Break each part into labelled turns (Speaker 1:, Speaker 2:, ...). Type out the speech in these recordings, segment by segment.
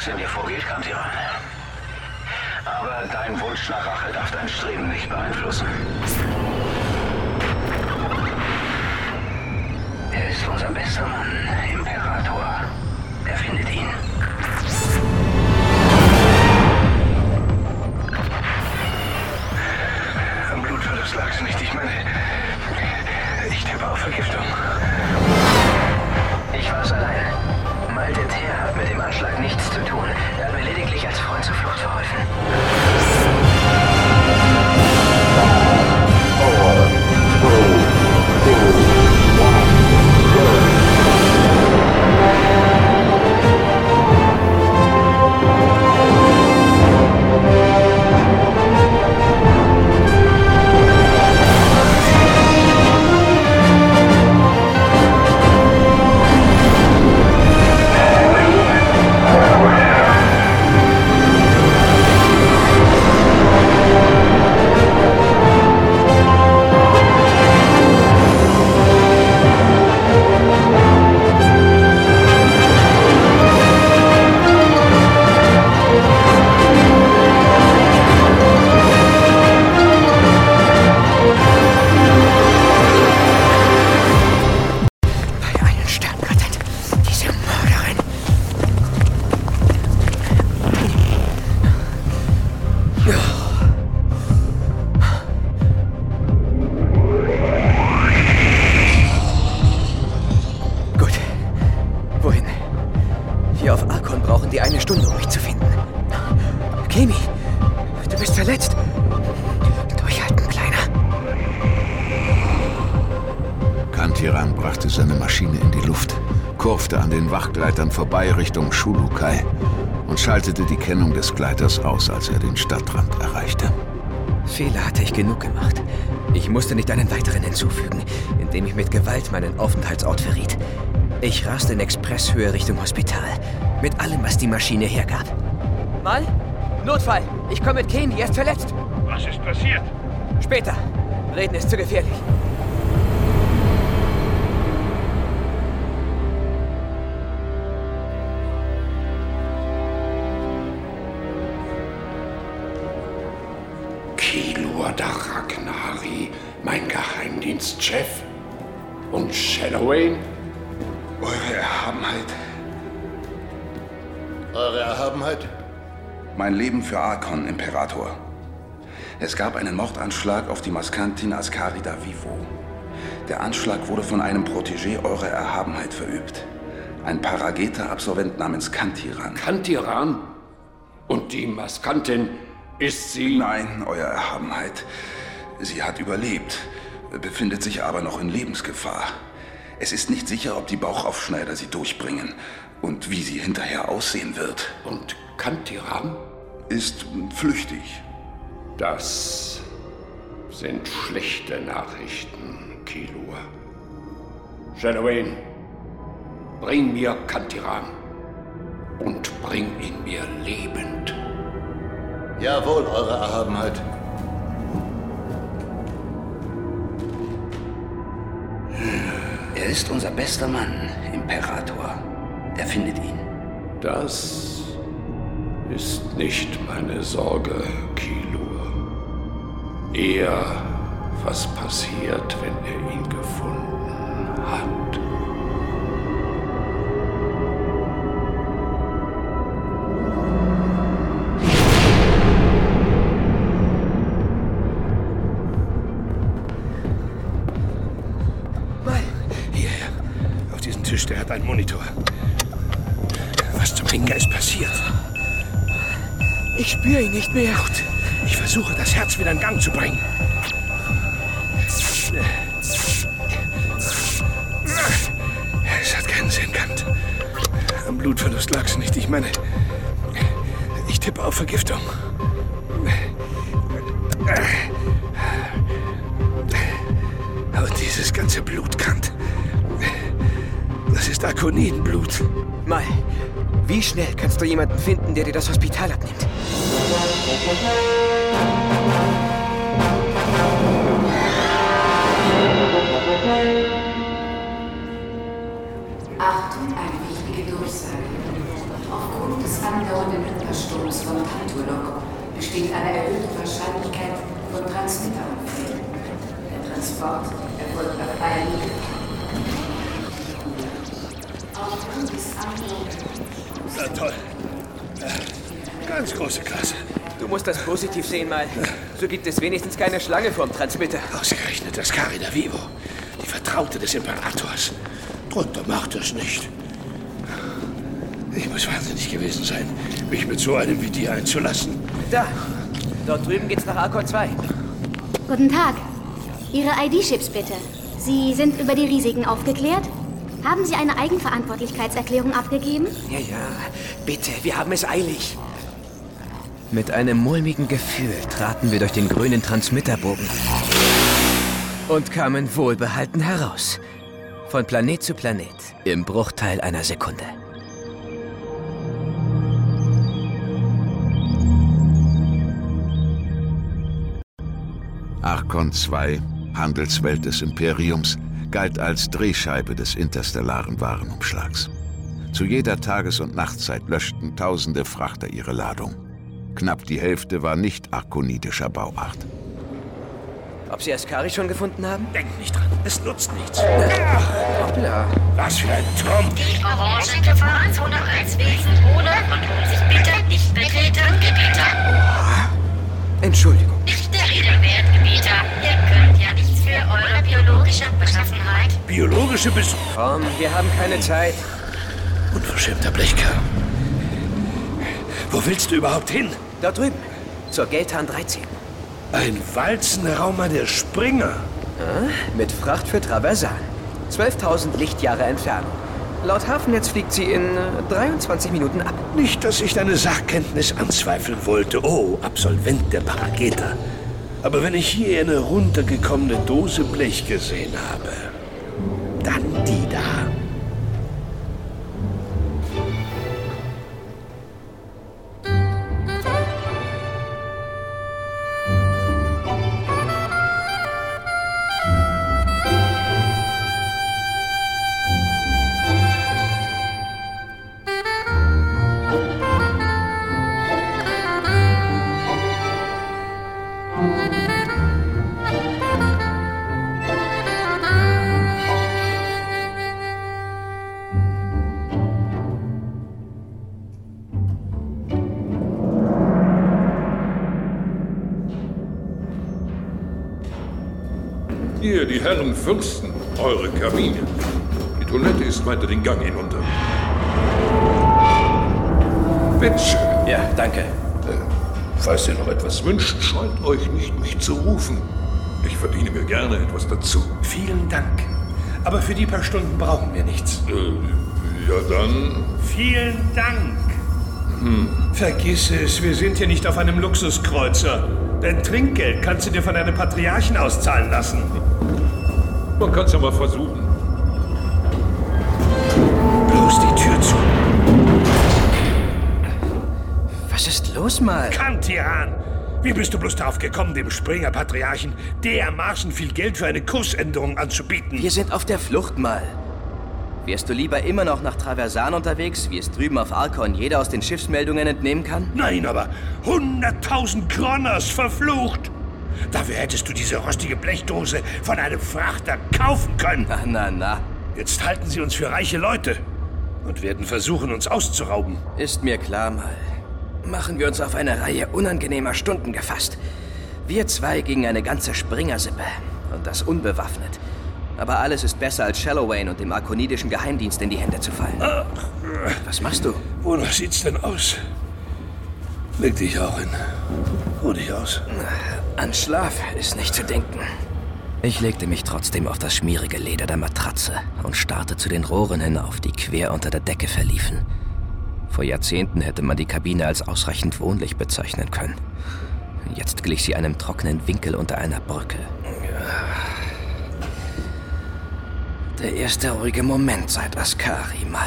Speaker 1: was in dir vorgeht, Kantiran. Aber dein Wunsch nach Rache darf dein Streben nicht beeinflussen. Er ist unser bester Mann,
Speaker 2: Wachgleitern vorbei Richtung Shulukai und schaltete die Kennung des Gleiters aus, als er den Stadtrand erreichte.
Speaker 3: Fehler hatte ich genug gemacht. Ich musste nicht einen weiteren hinzufügen, indem ich mit Gewalt meinen Aufenthaltsort verriet. Ich raste in Expresshöhe Richtung Hospital. Mit allem, was die Maschine hergab. Mal? Notfall! Ich komme mit Kane, er ist verletzt.
Speaker 4: Was ist passiert?
Speaker 3: Später. Reden ist zu gefährlich.
Speaker 1: Für Arkon, Imperator. Es gab einen Mordanschlag auf die Maskantin Ascari da Vivo. Der Anschlag wurde von einem Protégé Eurer Erhabenheit verübt. Ein Parageta-Absolvent namens Kantiran.
Speaker 5: Kantiran? Und die Maskantin, ist sie...
Speaker 1: Nein, Euer Erhabenheit. Sie hat überlebt, befindet sich aber noch in Lebensgefahr. Es ist nicht sicher, ob die Bauchaufschneider sie durchbringen und wie sie hinterher aussehen wird.
Speaker 5: Und Kantiran?
Speaker 1: Ist flüchtig.
Speaker 5: Das sind schlechte Nachrichten, Kilur. Shadowayne, bring mir Kantiran. Und bring ihn mir lebend.
Speaker 6: Jawohl, Eure Erhabenheit.
Speaker 1: Er ist unser bester Mann, Imperator. Er findet ihn.
Speaker 5: Das ist nicht meine Sorge, Kilur. Eher, was passiert, wenn er ihn gefunden hat.
Speaker 3: Ich spüre ihn nicht mehr.
Speaker 4: Gut. Ich versuche, das Herz wieder in Gang zu bringen. Es hat keinen Sinn, Kant. Am Blutverlust lag's nicht. Ich meine, ich tippe auf Vergiftung. Und dieses ganze Blut, Kant. Das ist Akonidenblut.
Speaker 3: Mal. Wie schnell kannst du jemanden finden, der dir das Hospital abnimmt?
Speaker 7: Achtung, eine wichtige Durchsage. Aufgrund des andauernden Hyperstroms von Tanturlok besteht eine erhöhte Wahrscheinlichkeit von Transmitteranfällen. Der Transport erfolgt nach Bayern. Aufgrund des andauernden
Speaker 4: Na toll. Ganz große Klasse.
Speaker 3: Musst das positiv sehen, mal. So gibt es wenigstens keine Schlange vorm Transmitter.
Speaker 4: Ausgerechnet das Carida Vivo. Die Vertraute des Imperators. Drunter macht es nicht. Ich muss wahnsinnig gewesen sein, mich mit so einem wie dir einzulassen.
Speaker 3: Da. Dort drüben geht's nach Arkon 2.
Speaker 8: Guten Tag. Ihre ID-Chips bitte. Sie sind über die Risiken aufgeklärt? Haben Sie eine Eigenverantwortlichkeitserklärung abgegeben?
Speaker 3: Ja, ja. Bitte, wir haben es eilig. Mit einem mulmigen Gefühl traten wir durch den grünen Transmitterbogen und kamen wohlbehalten heraus. Von Planet zu Planet im Bruchteil einer Sekunde.
Speaker 2: Arkon 2, Handelswelt des Imperiums, galt als Drehscheibe des interstellaren Warenumschlags. Zu jeder Tages- und Nachtzeit löschten tausende Frachter ihre Ladung. Knapp die Hälfte war nicht arkonidischer Bauart.
Speaker 3: Ob Sie Askari schon gefunden haben?
Speaker 4: Denk nicht dran, es nutzt nichts.
Speaker 3: Hoppla.
Speaker 4: Was für ein Trumpf.
Speaker 9: Die orange Gefahrenzone als Wesenzone und holen sich bitte nicht betretenen Gebieter.
Speaker 3: Entschuldigung.
Speaker 9: Nicht der Rede wert, Gebieter. Ihr könnt ja nichts für eure biologische Beschaffenheit.
Speaker 4: Biologische Bis...
Speaker 3: Komm, wir haben keine Zeit.
Speaker 4: Unverschämter Blechkerl. Wo willst du überhaupt hin?
Speaker 3: Dort drüben. Zur Geltan 13.
Speaker 4: Ein Walzenraumer der Springer.
Speaker 3: Mit Fracht für Traversan. 12.000 Lichtjahre Entfernung. Laut Hafennetz fliegt sie in äh, 23 Minuten ab.
Speaker 4: Nicht, dass ich deine Sachkenntnis anzweifeln wollte. Oh, Absolvent der Parageta. Aber wenn ich hier eine runtergekommene Dose Blech gesehen habe, dann die da.
Speaker 10: Die Herren Fürsten, eure Kabine. Die Toilette ist weiter den Gang hinunter. Bitteschön.
Speaker 3: Ja, danke.
Speaker 10: Falls ihr noch etwas wünscht, scheut euch nicht, mich zu rufen. Ich verdiene mir gerne etwas dazu.
Speaker 4: Vielen Dank. Aber für die paar Stunden brauchen wir nichts.
Speaker 10: Äh, ja dann.
Speaker 4: Vielen Dank. Vergiss es, wir sind hier nicht auf einem Luxuskreuzer. Dein Trinkgeld kannst du dir von deinem Patriarchen auszahlen lassen.
Speaker 10: Man kann's ja mal versuchen.
Speaker 4: Bloß die Tür zu.
Speaker 3: Was ist los, mal?
Speaker 4: Kantiran! Wie bist du bloß darauf gekommen, dem Springer-Patriarchen dermaßen viel Geld für eine Kursänderung anzubieten?
Speaker 3: Wir sind auf der Flucht, mal. Wärst du lieber immer noch nach Traversan unterwegs, wie es drüben auf Arkon jeder aus den Schiffsmeldungen entnehmen kann?
Speaker 4: Nein, aber 100.000 Kroners verflucht! Dafür hättest du diese rostige Blechdose von einem Frachter kaufen können.
Speaker 3: Na, na, na.
Speaker 4: Jetzt halten sie uns für reiche Leute und werden versuchen, uns auszurauben.
Speaker 3: Ist mir klar, mal. Machen wir uns auf eine Reihe unangenehmer Stunden gefasst. Wir zwei gegen eine ganze Springersippe. Und das unbewaffnet. Aber alles ist besser als Shallowayne und dem arkonidischen Geheimdienst in die Hände zu fallen. Was machst du?
Speaker 4: Wonach sieht's denn aus? Leg dich auch hin. Ruh dich aus.
Speaker 3: An Schlaf ist nicht zu denken. Ich legte mich trotzdem auf das schmierige Leder der Matratze und starrte zu den Rohren hinauf, die quer unter der Decke verliefen. Vor Jahrzehnten hätte man die Kabine als ausreichend wohnlich bezeichnen können. Jetzt glich sie einem trockenen Winkel unter einer Brücke. Der erste ruhige Moment seit Askari mal.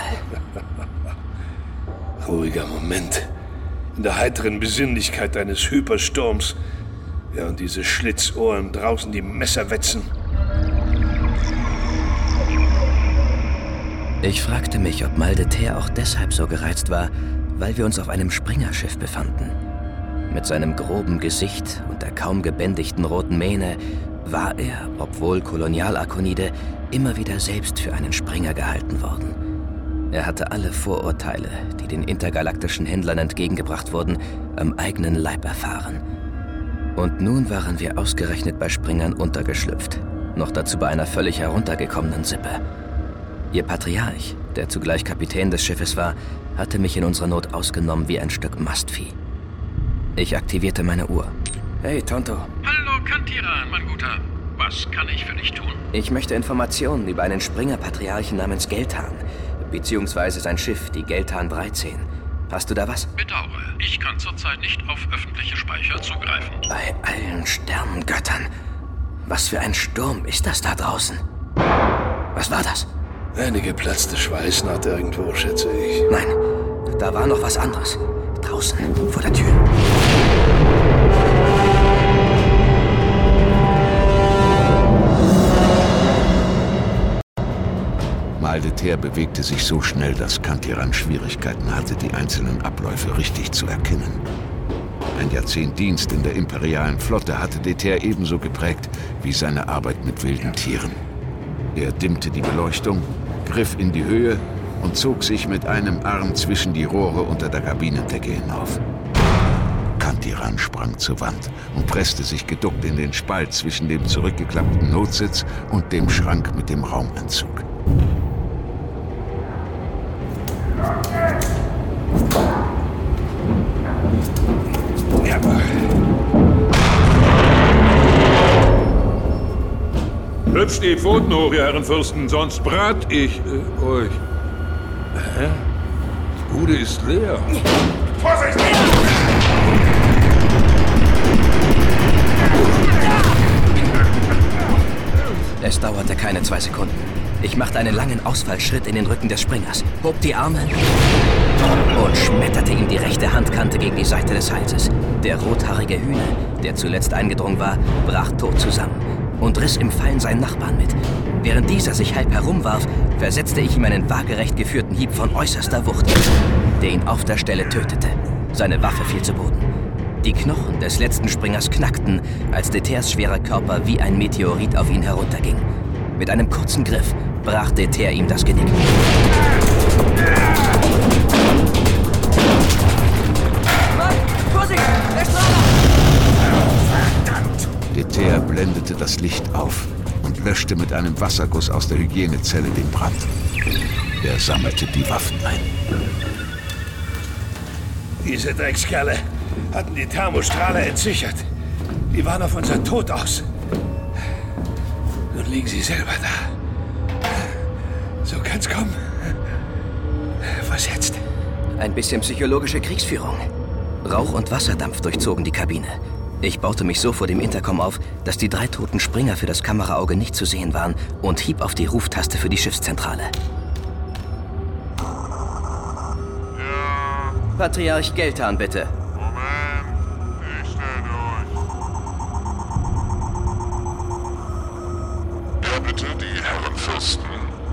Speaker 4: Ruhiger Moment. In der heiteren Besinnlichkeit eines Hypersturms. Während diese Schlitzohren draußen die Messer wetzen.
Speaker 3: Ich fragte mich, ob Maldeter auch deshalb so gereizt war, weil wir uns auf einem Springerschiff befanden. Mit seinem groben Gesicht und der kaum gebändigten roten Mähne war er, obwohl Kolonialakonide, immer wieder selbst für einen Springer gehalten worden. Er hatte alle Vorurteile, die den intergalaktischen Händlern entgegengebracht wurden, am eigenen Leib erfahren. Und nun waren wir ausgerechnet bei Springern untergeschlüpft, noch dazu bei einer völlig heruntergekommenen Sippe. Ihr Patriarch, der zugleich Kapitän des Schiffes war, hatte mich in unserer Not ausgenommen wie ein Stück Mastvieh. Ich aktivierte meine Uhr. Hey, Tonto.
Speaker 11: Hallo, Kantiran, mein Guter. Was kann ich für dich tun?
Speaker 3: Ich möchte Informationen über einen Springer-Patriarchen namens Geltan, beziehungsweise sein Schiff, die Geltan 13. Hast du da was?
Speaker 11: Bedauere, ich kann zurzeit nicht auf öffentliche Speicher zugreifen.
Speaker 3: Bei allen Sternengöttern. Was für ein Sturm ist das da draußen? Was war das?
Speaker 4: Eine geplatzte Schweißnaht irgendwo, schätze ich.
Speaker 3: Nein, da war noch was anderes. Draußen, vor der Tür.
Speaker 2: Maldeter bewegte sich so schnell, dass Kantiran Schwierigkeiten hatte, die einzelnen Abläufe richtig zu erkennen. Ein Jahrzehnt Dienst in der imperialen Flotte hatte Deter ebenso geprägt wie seine Arbeit mit wilden Tieren. Er dimmte die Beleuchtung, griff in die Höhe und zog sich mit einem Arm zwischen die Rohre unter der Kabinendecke hinauf. Kantiran sprang zur Wand und presste sich geduckt in den Spalt zwischen dem zurückgeklappten Notsitz und dem Schrank mit dem Raumentzug.
Speaker 10: Hüpft die Pfoten hoch, ihr Herrenfürsten, sonst brat ich äh, euch. Hä? Die Bude ist leer.
Speaker 11: Vorsicht!
Speaker 3: Es dauerte keine zwei Sekunden. Ich machte einen langen Ausfallschritt in den Rücken des Springers, hob die Arme und schmetterte ihm die rechte Handkante gegen die Seite des Halses. Der rothaarige Hühner, der zuletzt eingedrungen war, brach tot zusammen und riss im Fallen seinen Nachbarn mit. Während dieser sich halb herumwarf, versetzte ich ihm einen waagerecht geführten Hieb von äußerster Wucht, der ihn auf der Stelle tötete. Seine Waffe fiel zu Boden. Die Knochen des letzten Springers knackten, als Deters schwerer Körper wie ein Meteorit auf ihn herunterging. Mit einem kurzen Griff brach Deter ihm das Genick.
Speaker 12: Vorsicht! Der Strahler!
Speaker 2: Deter blendete das Licht auf und löschte mit einem Wasserguss aus der Hygienezelle den Brand. Er sammelte die Waffen ein.
Speaker 4: Diese Dreckskerle hatten die Thermostrahler entsichert. Die waren auf unser Tod aus. Nun liegen sie selber da. Kann's kommen. Was jetzt?
Speaker 3: Ein bisschen psychologische Kriegsführung. Rauch und Wasserdampf durchzogen die Kabine. Ich baute mich so vor dem Intercom auf, dass die drei toten Springer für das Kameraauge nicht zu sehen waren und hieb auf die Ruftaste für die Schiffszentrale. Patriarch Geltan, bitte.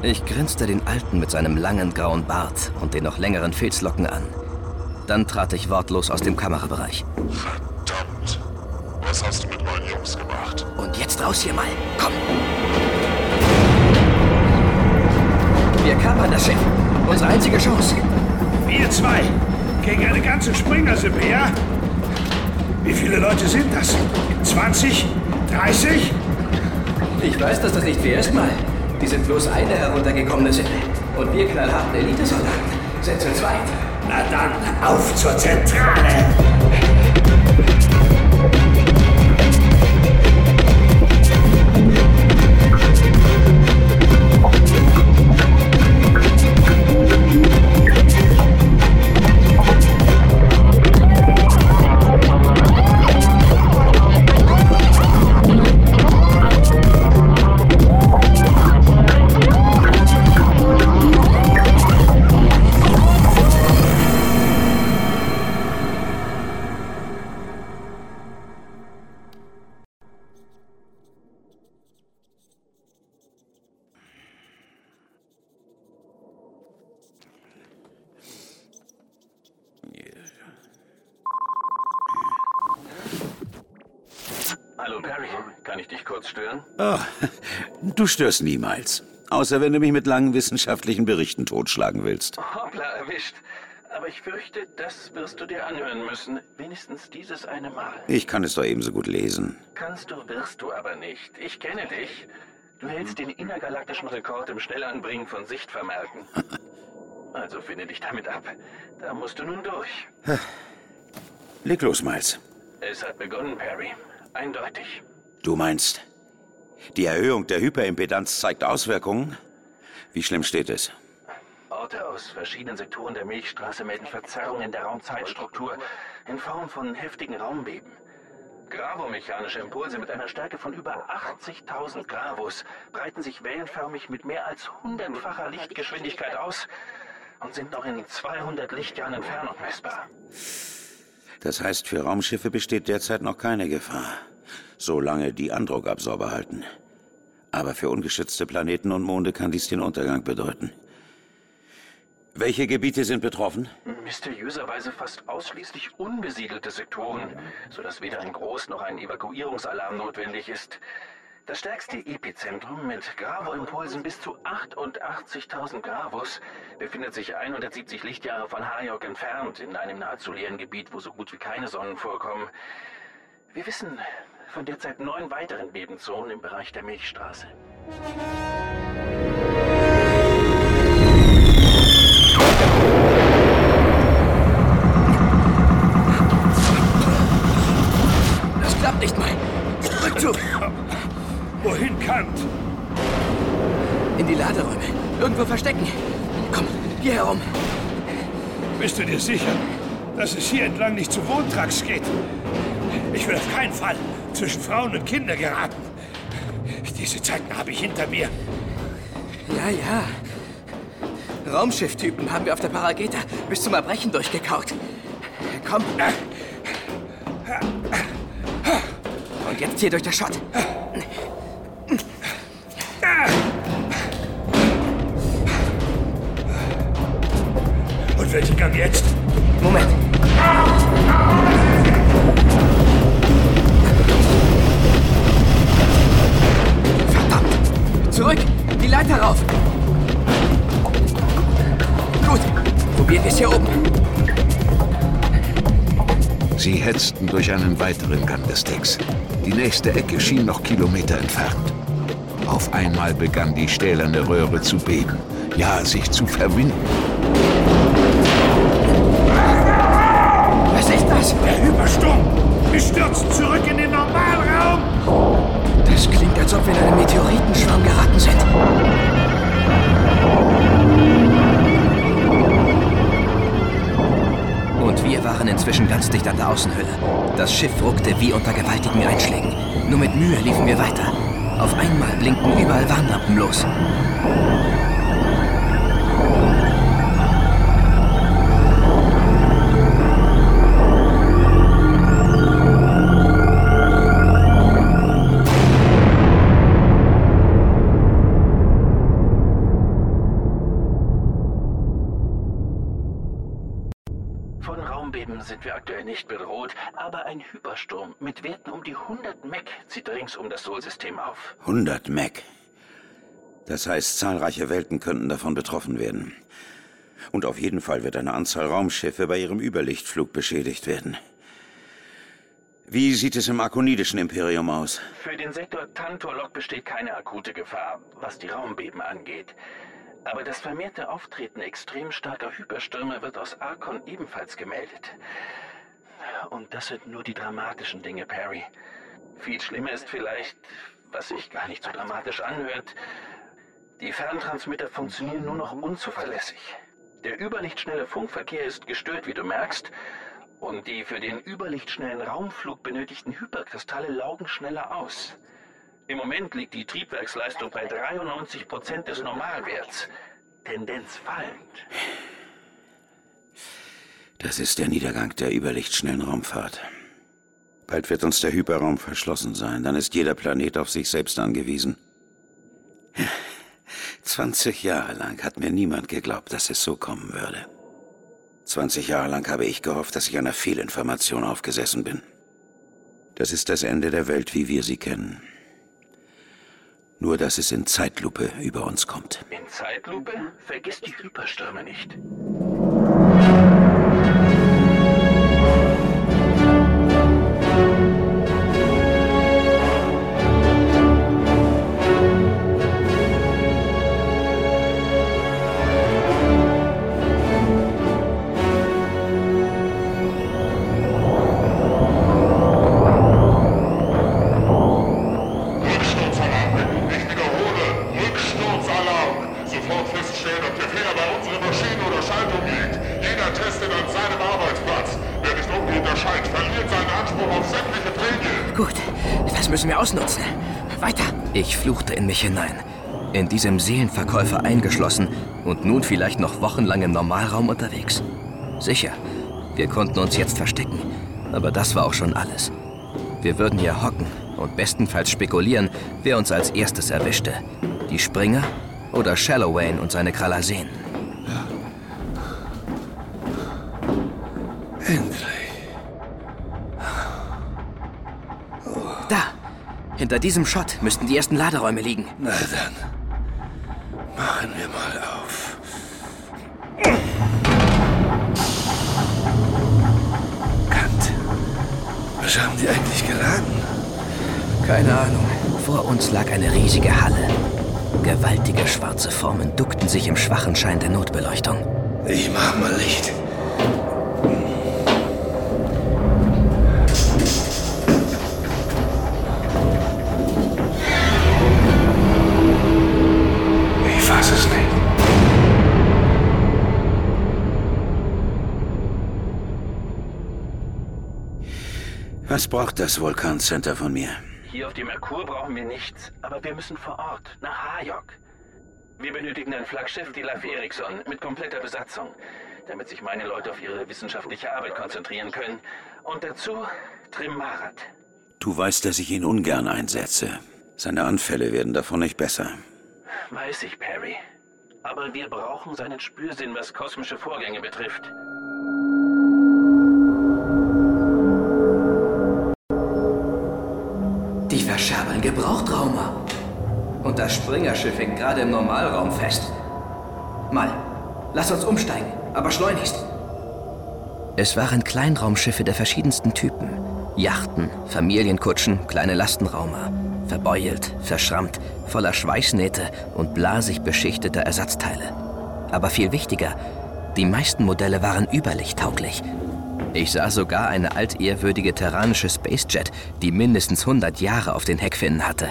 Speaker 3: Ich grinste den Alten mit seinem langen grauen Bart und den noch längeren Filzlocken an. Dann trat ich wortlos aus dem Kamerabereich.
Speaker 13: Verdammt. Was hast du mit meinen Jungs gemacht?
Speaker 3: Und jetzt raus hier mal. Komm. Wir kapern das Schiff. Unsere einzige Chance.
Speaker 4: Wir zwei gegen eine ganze Springersippe, ja? Wie viele Leute sind das? 20? 30?
Speaker 3: Ich weiß, dass das nicht fair ist, mal. Die sind bloß eine heruntergekommene Sippe. Und wir knallharten Elitesoldaten sind zu zweit.
Speaker 4: Na dann, auf zur Zentrale!
Speaker 12: Hallo Perry, kann ich dich kurz stören?
Speaker 14: Oh, du störst niemals. Außer wenn du mich mit langen wissenschaftlichen Berichten totschlagen willst.
Speaker 12: Hoppla, erwischt. Aber ich fürchte, das wirst du dir anhören müssen. Wenigstens dieses eine Mal.
Speaker 14: Ich kann es doch ebenso gut lesen.
Speaker 12: Kannst du, wirst du aber nicht. Ich kenne dich. Du hältst den innergalaktischen Rekord im Schnellanbringen von Sichtvermerken. Also finde dich damit ab. Da musst du nun durch.
Speaker 14: Leg los, Miles.
Speaker 12: Es hat begonnen, Perry. Eindeutig.
Speaker 14: Du meinst, die Erhöhung der Hyperimpedanz zeigt Auswirkungen? Wie schlimm steht es?
Speaker 12: Orte aus verschiedenen Sektoren der Milchstraße melden Verzerrungen der Raumzeitstruktur in Form von heftigen Raumbeben. Gravomechanische Impulse mit einer Stärke von über 80.000 Gravus breiten sich wellenförmig mit mehr als hundertfacher Lichtgeschwindigkeit aus und sind noch in 200 Lichtjahren Entfernung messbar.
Speaker 14: Das heißt, für Raumschiffe besteht derzeit noch keine Gefahr, solange die Andruckabsorber halten. Aber für ungeschützte Planeten und Monde kann dies den Untergang bedeuten. Welche Gebiete sind betroffen?
Speaker 12: Mysteriöserweise fast ausschließlich unbesiedelte Sektoren, sodass weder ein Groß- noch ein Evakuierungsalarm notwendig ist. Das stärkste Epizentrum mit Gravo-Impulsen bis zu 88.000 Gravus befindet sich 170 Lichtjahre von Hayok entfernt, in einem nahezu leeren Gebiet, wo so gut wie keine Sonnen vorkommen. Wir wissen von derzeit neun weiteren Bebenzonen im Bereich der Milchstraße.
Speaker 3: Das klappt nicht mal. Rückzug!
Speaker 4: Wohin, Kant?
Speaker 3: In die Laderäume. Irgendwo verstecken. Komm, hier herum.
Speaker 4: Bist du dir sicher, dass es hier entlang nicht zu Wohntracks geht? Ich will auf keinen Fall zwischen Frauen und Kindern geraten. Diese Zeiten habe ich hinter mir.
Speaker 3: Ja, ja. Raumschifftypen haben wir auf der Parageta bis zum Erbrechen durchgekaut. Komm. Und jetzt hier durch das Schott.
Speaker 4: Welchen Gang jetzt?
Speaker 3: Moment. Verdammt! Zurück! Die Leiter rauf! Gut, probieren wir es hier oben.
Speaker 2: Sie hetzten durch einen weiteren Gang des Decks. Die nächste Ecke schien noch Kilometer entfernt. Auf einmal begann die stählerne Röhre zu beben, ja, sich zu verwinden.
Speaker 3: Was?
Speaker 4: Der Hypersturm! Wir stürzen zurück in den Normalraum!
Speaker 3: Das klingt, als ob wir in einen Meteoritenschwarm geraten sind. Und wir waren inzwischen ganz dicht an der Außenhülle. Das Schiff ruckte wie unter gewaltigen Einschlägen. Nur mit Mühe liefen wir weiter. Auf einmal blinkten überall Warnlampen los.
Speaker 12: Zieht rings um das Solsystem auf.
Speaker 14: 100 Mach. Das heißt, zahlreiche Welten könnten davon betroffen werden. Und auf jeden Fall wird eine Anzahl Raumschiffe bei ihrem Überlichtflug beschädigt werden. Wie sieht es im arkonidischen Imperium aus?
Speaker 12: Für den Sektor Tantorlok besteht keine akute Gefahr, was die Raumbeben angeht. Aber das vermehrte Auftreten extrem starker Hyperstürme wird aus Arkon ebenfalls gemeldet. Und das sind nur die dramatischen Dinge, Perry. Viel schlimmer ist vielleicht, was sich gar nicht so dramatisch anhört, die Ferntransmitter funktionieren nur noch unzuverlässig. Der überlichtschnelle Funkverkehr ist gestört, wie du merkst, und die für den überlichtschnellen Raumflug benötigten Hyperkristalle laugen schneller aus. Im Moment liegt die Triebwerksleistung bei 93 Prozent des Normalwerts. Tendenz fallend.
Speaker 14: Das ist der Niedergang der überlichtschnellen Raumfahrt. Bald wird uns der Hyperraum verschlossen sein. Dann ist jeder Planet auf sich selbst angewiesen. 20 Jahre lang hat mir niemand geglaubt, dass es so kommen würde. 20 Jahre lang habe ich gehofft, dass ich einer Fehlinformation aufgesessen bin. Das ist das Ende der Welt, wie wir sie kennen. Nur, dass es in Zeitlupe über uns kommt.
Speaker 12: In Zeitlupe? Vergiss die Hyperstürme nicht.
Speaker 13: Erscheint, verliert seinen Anspruch auf sämtliche Prämie.
Speaker 3: Gut, das müssen wir ausnutzen. Weiter. Ich fluchte in mich hinein. In diesem Seelenverkäufer eingeschlossen und nun vielleicht noch wochenlang im Normalraum unterwegs. Sicher, wir konnten uns jetzt verstecken. Aber das war auch schon alles. Wir würden hier hocken und bestenfalls spekulieren, wer uns als erstes erwischte. Die Springer oder Shallowayne und seine Krallaseen.
Speaker 4: Endlich.
Speaker 3: Da, hinter diesem Schott müssten die ersten Laderäume liegen.
Speaker 4: Na dann, machen wir mal auf. Kant, was haben die eigentlich geladen?
Speaker 3: Keine Ahnung. Vor uns lag eine riesige Halle. Gewaltige schwarze Formen duckten sich im schwachen Schein der Notbeleuchtung.
Speaker 4: Ich mach mal Licht.
Speaker 14: Was braucht das Vulkancenter von mir?
Speaker 12: Hier auf dem Merkur brauchen wir nichts, aber wir müssen vor Ort, nach Hayok. Wir benötigen ein Flaggschiff, die Life Ericsson, mit kompletter Besatzung, damit sich meine Leute auf ihre wissenschaftliche Arbeit konzentrieren können. Und dazu Trim Marat.
Speaker 14: Du weißt, dass ich ihn ungern einsetze. Seine Anfälle werden davon nicht besser.
Speaker 12: Weiß ich, Perry. Aber wir brauchen seinen Spürsinn, was kosmische Vorgänge betrifft.
Speaker 3: Die verscherbeln Gebrauchtraumer. Und das Springerschiff hängt gerade im Normalraum fest. Mal, lass uns umsteigen, aber schleunigst. Es waren Kleinraumschiffe der verschiedensten Typen. Yachten, Familienkutschen, kleine Lastenraumer. Verbeult, verschrammt, voller Schweißnähte und blasig beschichteter Ersatzteile. Aber viel wichtiger, die meisten Modelle waren überlichttauglich. Ich sah sogar eine altehrwürdige terranische Spacejet, die mindestens 100 Jahre auf den Heckfinnen hatte.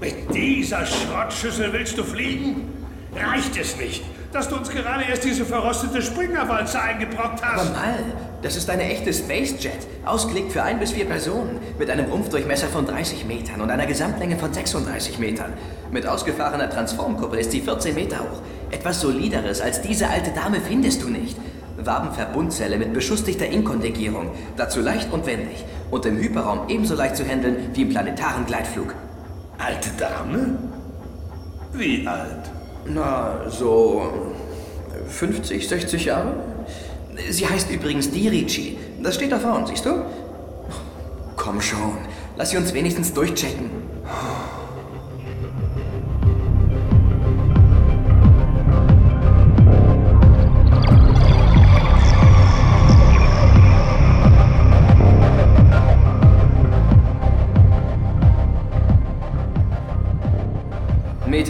Speaker 4: Mit dieser Schrottschüssel willst du fliegen? Reicht es nicht, dass du uns gerade erst diese verrostete Springerwalze eingebrockt hast?
Speaker 3: Aber mal, das ist eine echte Spacejet, ausgelegt für ein bis vier Personen, mit einem Rumpfdurchmesser von 30 Metern und einer Gesamtlänge von 36 Metern. Mit ausgefahrener Transformkuppel ist sie 14 Meter hoch. Etwas solideres als diese alte Dame findest du nicht. Wabenverbundzelle mit beschustigter Inkondegierung, dazu leicht und wendig und im Hyperraum ebenso leicht zu handeln wie im planetaren Gleitflug.
Speaker 4: Alte Dame? Wie alt?
Speaker 3: Na, so 50, 60 Jahre? Sie heißt übrigens Dirici. Das steht da vorne, siehst du? Komm schon, lass sie uns wenigstens durchchecken.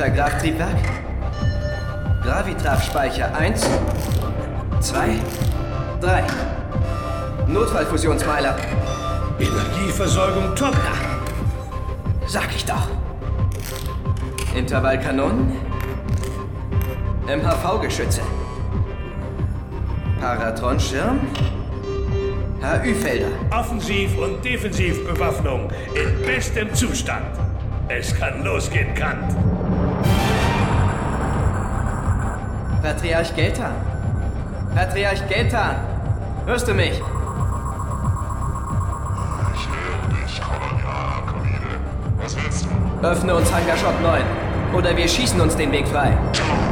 Speaker 3: Metagraph-Triebwerk. Gravitraph-Speicher 1, 2, 3. Notfallfusionsmeiler.
Speaker 4: Energieversorgung top.
Speaker 3: Sag ich doch. Intervallkanonen. MHV-Geschütze. Paratron-Schirm. HÜ-Felder.
Speaker 4: Offensiv- und Defensivbewaffnung in bestem Zustand. Es kann losgehen, Kant.
Speaker 3: Patriarch Geltan. Patriarch Geltan. Hörst du mich?
Speaker 13: Ich höre dich, Kolonial Arkonide. Was willst du?
Speaker 3: Öffne uns Hangarshot 9. Oder wir schießen uns den Weg frei.
Speaker 13: Raus!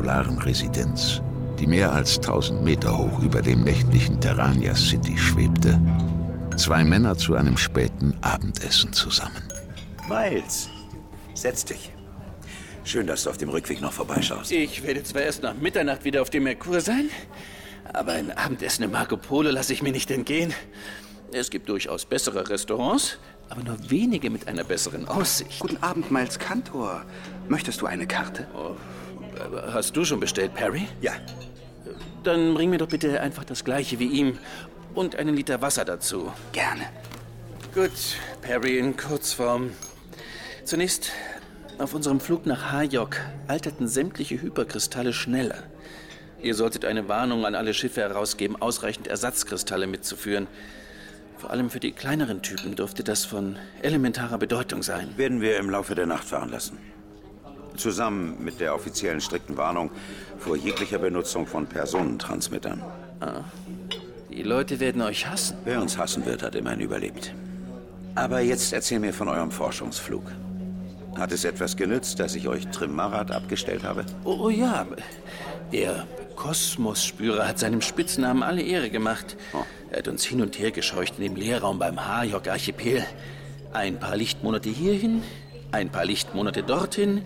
Speaker 2: Solaren Residenz, die mehr als 1000 Meter hoch über dem nächtlichen Terrania City schwebte, zwei Männer zu einem späten Abendessen zusammen.
Speaker 14: Miles, setz dich. Schön, dass du auf dem Rückweg noch vorbeischaust.
Speaker 12: Ich werde zwar erst nach Mitternacht wieder auf dem Merkur sein, aber ein Abendessen im Marco Polo lasse ich mir nicht entgehen. Es gibt durchaus bessere Restaurants, aber nur wenige mit einer besseren Aussicht.
Speaker 1: Guten Abend, Miles Kantor. Möchtest du eine Karte?
Speaker 12: Oh, hast du schon bestellt, Perry?
Speaker 14: Ja.
Speaker 12: Dann bring mir doch bitte einfach das gleiche wie ihm und einen Liter Wasser dazu.
Speaker 1: Gerne.
Speaker 12: Gut, Perry in Kurzform. Zunächst, auf unserem Flug nach Hayok alterten sämtliche Hyperkristalle schneller. Ihr solltet eine Warnung an alle Schiffe herausgeben, ausreichend Ersatzkristalle mitzuführen. Vor allem für die kleineren Typen dürfte das von elementarer Bedeutung sein.
Speaker 14: Werden wir im Laufe der Nacht fahren lassen. Zusammen mit der offiziellen strikten Warnung vor jeglicher Benutzung von Personentransmittern.
Speaker 12: Ah. Die Leute werden euch hassen.
Speaker 14: Wer uns hassen wird, hat immerhin überlebt. Aber jetzt erzähl mir von eurem Forschungsflug. Hat es etwas genützt, dass ich euch Trimmarat abgestellt habe?
Speaker 12: Oh, oh ja. Der Kosmosspürer hat seinem Spitznamen alle Ehre gemacht. Oh. Er hat uns hin und her gescheucht in dem Lehrraum beim Hayok-Archipel. Ein paar Lichtmonate hierhin, ein paar Lichtmonate dorthin,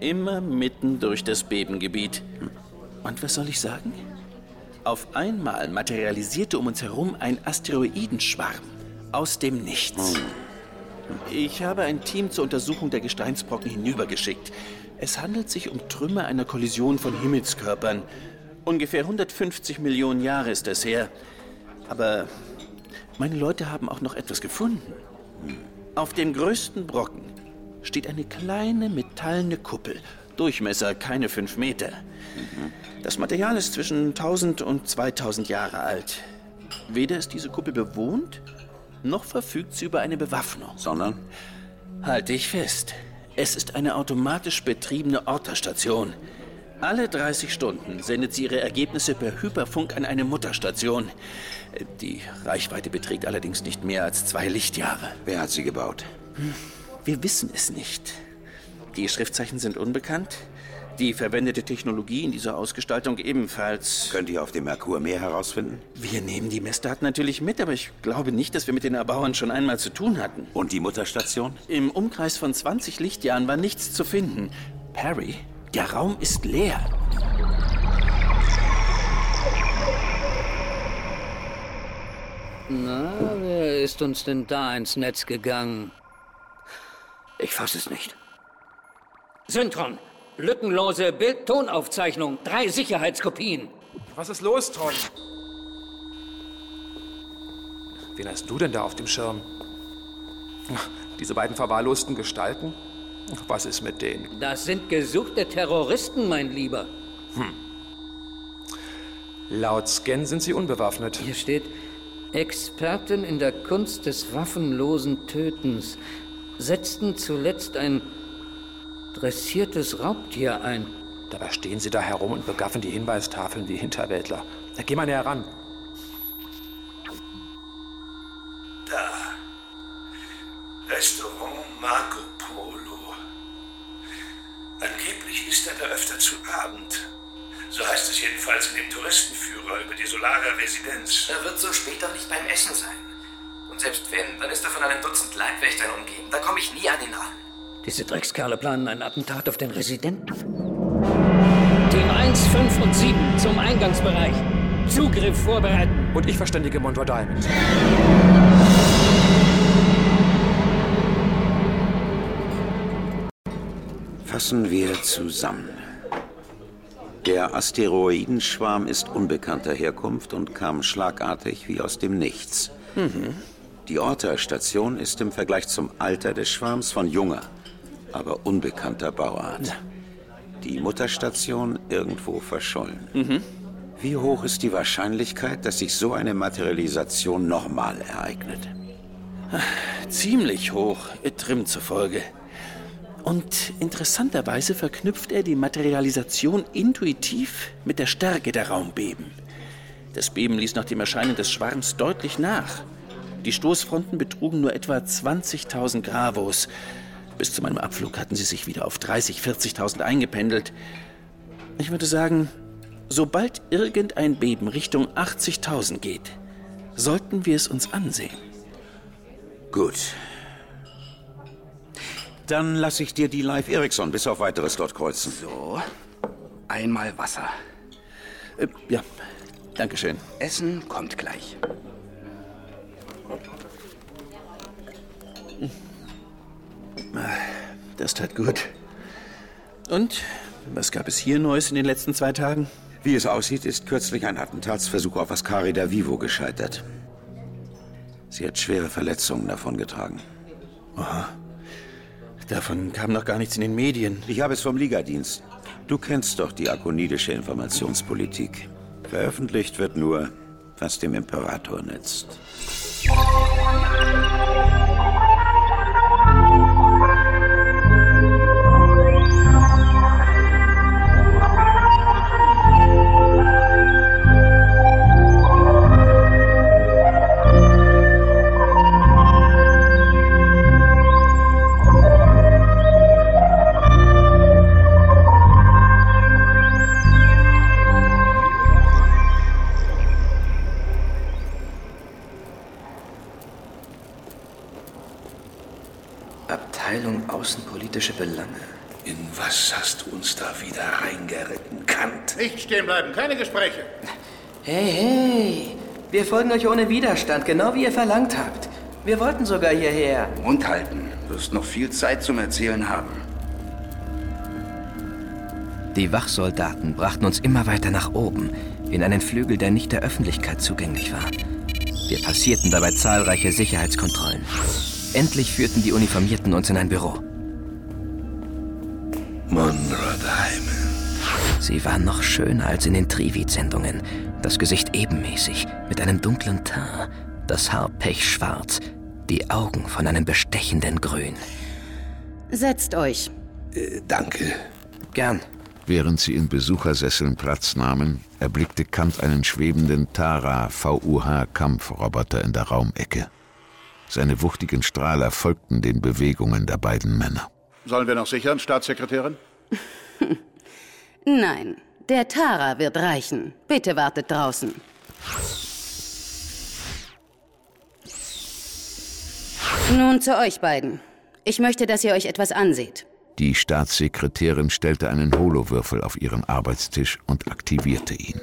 Speaker 12: immer mitten durch das Bebengebiet. Und was soll ich sagen? Auf einmal materialisierte um uns herum ein Asteroidenschwarm aus dem Nichts. Ich habe ein Team zur Untersuchung der Gesteinsbrocken hinübergeschickt. Es handelt sich um Trümmer einer Kollision von Himmelskörpern. Ungefähr 150 Millionen Jahre ist es her. Aber meine Leute haben auch noch etwas gefunden. Auf dem größten Brocken steht eine kleine metallene Kuppel. Durchmesser keine fünf Meter. Das Material ist zwischen 1000 und 2000 Jahre alt. Weder ist diese Kuppel bewohnt, noch verfügt sie über eine Bewaffnung.
Speaker 14: Sondern?
Speaker 12: Halte ich fest. Es ist eine automatisch betriebene Orterstation. Alle 30 Stunden sendet sie ihre Ergebnisse per Hyperfunk an eine Mutterstation. Die Reichweite beträgt allerdings nicht mehr als zwei Lichtjahre.
Speaker 14: Wer hat sie gebaut?
Speaker 12: Wir wissen es nicht. Die Schriftzeichen sind unbekannt. Die verwendete Technologie in dieser Ausgestaltung ebenfalls.
Speaker 14: Könnt ihr auf dem Merkur mehr herausfinden?
Speaker 12: Wir nehmen die Messdaten natürlich mit, aber ich glaube nicht, dass wir mit den Erbauern schon einmal zu tun hatten.
Speaker 14: Und die Mutterstation?
Speaker 12: Im Umkreis von 20 Lichtjahren war nichts zu finden. Perry, der Raum ist leer.
Speaker 15: Na, wer ist uns denn da ins Netz gegangen?
Speaker 14: Ich fasse es nicht.
Speaker 15: Syntron, lückenlose Bild-Tonaufzeichnung, drei Sicherheitskopien.
Speaker 16: Was ist los, Tron? Wen hast du denn da auf dem Schirm? Diese beiden verwahrlosten Gestalten? Was ist mit denen?
Speaker 15: Das sind gesuchte Terroristen, mein Lieber. Hm.
Speaker 16: Laut Scan sind sie unbewaffnet.
Speaker 15: Hier steht Experten in der Kunst des waffenlosen Tötens setzten zuletzt ein dressiertes Raubtier ein.
Speaker 16: Dabei stehen sie da herum und begaffen die Hinweistafeln wie Hinterwäldler. Da geh mal näher ran.
Speaker 4: Da. Restaurant Marco Polo. Angeblich ist er da öfter zu Abend. So heißt es jedenfalls in dem Touristenführer über die Solare Residenz.
Speaker 17: Er wird so spät doch nicht beim Essen sein. Und selbst wenn, dann ist er von einem Dutzend Leibwächtern umgeben. Da komme ich nie an ihn ran.
Speaker 15: Diese Dreckskerle planen ein Attentat auf den Residenten. Team 1, 5 und 7 zum Eingangsbereich. Zugriff vorbereiten.
Speaker 16: Und ich verständige Monroe Diamond.
Speaker 14: Fassen wir zusammen. Der Asteroidenschwarm ist unbekannter Herkunft und kam schlagartig wie aus dem Nichts. Mhm. Die Orta-Station ist im Vergleich zum Alter des Schwarms von junger, aber unbekannter Bauart. Die Mutterstation irgendwo verschollen. Mhm. Wie hoch ist die Wahrscheinlichkeit, dass sich so eine Materialisation nochmal ereignet?
Speaker 12: Ziemlich hoch, Trim zufolge. Und interessanterweise verknüpft er die Materialisation intuitiv mit der Stärke der Raumbeben. Das Beben ließ nach dem Erscheinen des Schwarms deutlich nach. Die Stoßfronten betrugen nur etwa 20.000 Gravos.
Speaker 18: Bis zu meinem Abflug hatten sie sich wieder auf 30.000, 40.000 eingependelt. Ich würde sagen, sobald irgendein Beben Richtung 80.000 geht, sollten wir es uns ansehen.
Speaker 14: Gut. Dann lasse ich dir die Live Ericsson bis auf weiteres dort kreuzen.
Speaker 1: So. Einmal Wasser.
Speaker 18: Äh, ja, Dankeschön.
Speaker 1: Essen kommt gleich.
Speaker 18: Das tat gut. Und was gab es hier Neues in den letzten zwei Tagen?
Speaker 14: Wie es aussieht, ist kürzlich ein Attentatsversuch auf Ascari da Vivo gescheitert. Sie hat schwere Verletzungen davongetragen.
Speaker 18: Aha. Davon kam noch gar nichts in den Medien.
Speaker 14: Ich habe es vom Ligadienst. Du kennst doch die akonidische Informationspolitik. Veröffentlicht wird nur, was dem Imperator nützt.
Speaker 6: Nicht stehen bleiben, keine Gespräche.
Speaker 17: Hey, hey, wir folgen euch ohne Widerstand, genau wie ihr verlangt habt. Wir wollten sogar hierher.
Speaker 1: Mund halten. Wirst noch viel Zeit zum Erzählen haben.
Speaker 3: Die Wachsoldaten brachten uns immer weiter nach oben, in einen Flügel, der nicht der Öffentlichkeit zugänglich war. Wir passierten dabei zahlreiche Sicherheitskontrollen. Endlich führten die Uniformierten uns in ein Büro.
Speaker 4: Monrodheim.
Speaker 3: Sie war noch schöner als in den Trivid-Sendungen. Das Gesicht ebenmäßig, mit einem dunklen Teint, das Haar pechschwarz, die Augen von einem bestechenden Grün.
Speaker 19: Setzt euch.
Speaker 4: Äh, danke.
Speaker 3: Gern.
Speaker 2: Während sie in Besuchersesseln Platz nahmen, erblickte Kant einen schwebenden Tara VUH-Kampfroboter in der Raumecke. Seine wuchtigen Strahler folgten den Bewegungen der beiden Männer.
Speaker 6: Sollen wir noch sichern, Staatssekretärin?
Speaker 19: Nein, der Tara wird reichen. Bitte wartet draußen. Nun zu euch beiden. Ich möchte, dass ihr euch etwas anseht.
Speaker 2: Die Staatssekretärin stellte einen Holowürfel auf ihren Arbeitstisch und aktivierte ihn.